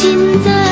现在。